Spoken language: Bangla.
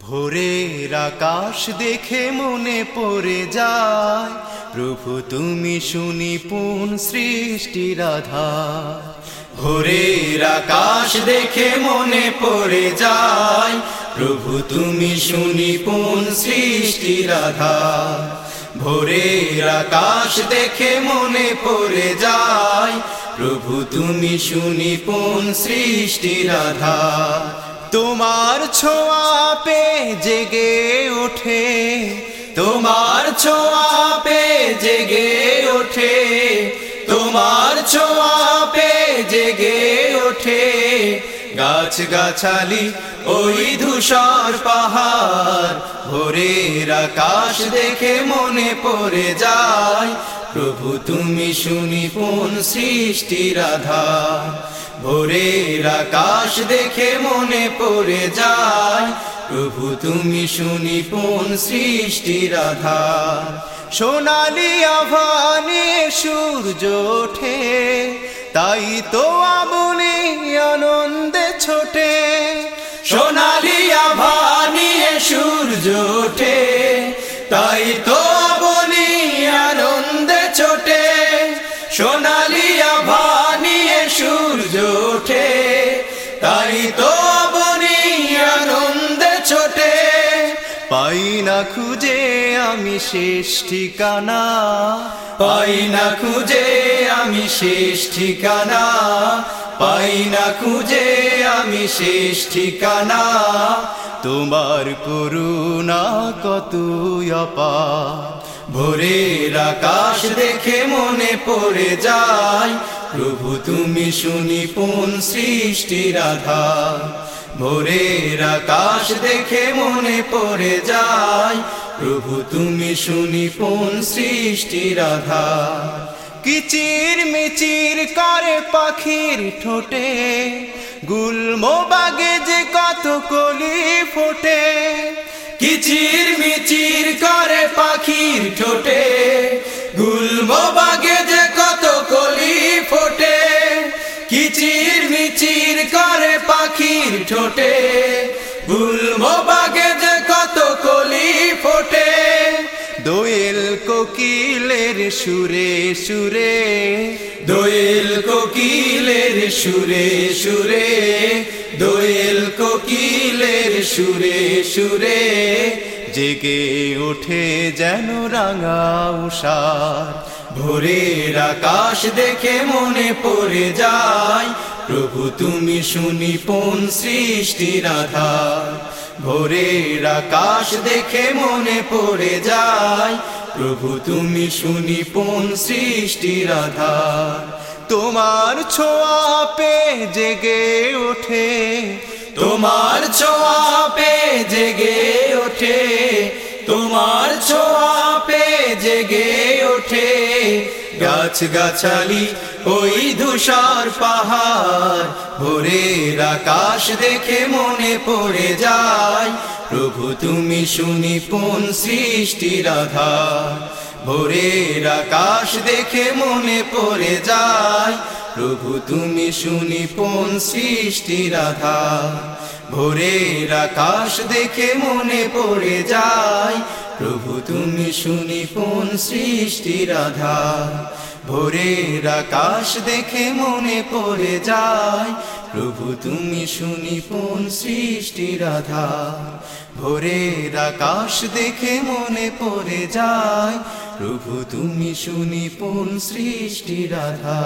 ভোরের আকাশ দেখে মনে পড়ে যায়। প্রভু, তুমি শুনি পুন সৃষ্টি রাধা। ভোরের আকাশ দেখে মনে পড়ে যায়। প্রভু, তুমি শুনি পুন সৃষ্টি রাধা। ভোরের আকাশ দেখে মনে পড়ে যায়। প্রভু, তুমি শুনি পুন সৃষ্টি রাধা। তোমার ছোঁয়া পে জেগে ওঠে। তোমার ছোঁয়া পে জেগে ওঠে। তোমার ছোঁয়া পে জেগে ওঠে। গাছ গাছালি, ওই ধূসর পাহাড়। ভোরের আকাশ দেখে মনে পড়ে যায়। প্রভু তুমি শুনি পুন সৃষ্টি রাধা ভোরের আকাশ দেখে মনে পড়ে যায়। প্রভু, তুমি শুনি পুন সৃষ্টি রাধা সোনালি আভানে সূর্য ওঠে, তাই তো আমনে আনন্দে ছোটে। সোনালি আভানিয়ে সূর্য ওঠে, তাই তো বনি আনন্দে ছোটে। সোনালি তো বনি আনন্দে ছোটে, পাই না খুঁজে আমি শেষ ঠিকানা। পাই না খুঁজে আমি শেষ ঠিকানা, পাই না খুঁজে আমি শেষ ঠিকানা। তোমার করুণা কত অপার। ভোরের আকাশ দেখে মনে পড়ে যায়। প্রভু, তুমি শুনি পুন সৃষ্টি রাধা ভোরের আকাশ দেখে মনে পড়ে যায়। প্রভু, তুমি শুনি পুন সৃষ্টি রাধা কিচির মিচির করে পাখির ঠোঁটে, গুলম বাগে যে কত কলি ফোটে। কিচির মিচির করে পাখির ঠোঁটে। গুলম বাগে যে কত কলি ফোটে। কিচির মিচির করে পাখির ঠোঁটে। গুলম বাগে যে কত কলি ফোটে। দোয়েল কোকিলের সুরে সুরে। দোয়েল কোকিলের সুরে সুরে। দোয়েল কোকিলের সুরে সুরে জেগে ওঠে যেন রাঙা উষার। ভোরের আকাশ দেখে মনে পড়ে যায়, প্রভু তুমি শুনি পুন সৃষ্টি রাধা ভোরের আকাশ দেখে মনে পড়ে যায়, প্রভু তুমি শুনি পুন সৃষ্টি রাধা তোমার ছোঁয়া পে জেগে ওঠে তোমার ছোঁয়া পে জেগে ওঠে, তোমার ছোঁয়া পে জেগে ওঠে। গাছ গাছালি ওই ধূসর পাহাড়, ভোরের আকাশ দেখে মনে পড়ে যায়। প্রভু, তুমি শুনি পুন সৃষ্টি রাধা ভোরের আকাশ দেখে মনে পড়ে যায়। প্রভু, তুমি শুনি পুন সৃষ্টি রাধা ভোরের আকাশ দেখে মনে পড়ে যায়। প্রভু, তুমি শুনি পুন সৃষ্টি রাধা ভোরের আকাশ দেখে মনে পড়ে যায়। প্রভু, তুমি শুনি পুন সৃষ্টি রাধা ভোরের আকাশ দেখে মনে পড়ে যায়। প্রভু তুমি শুনি পুন সৃষ্টি রাধা।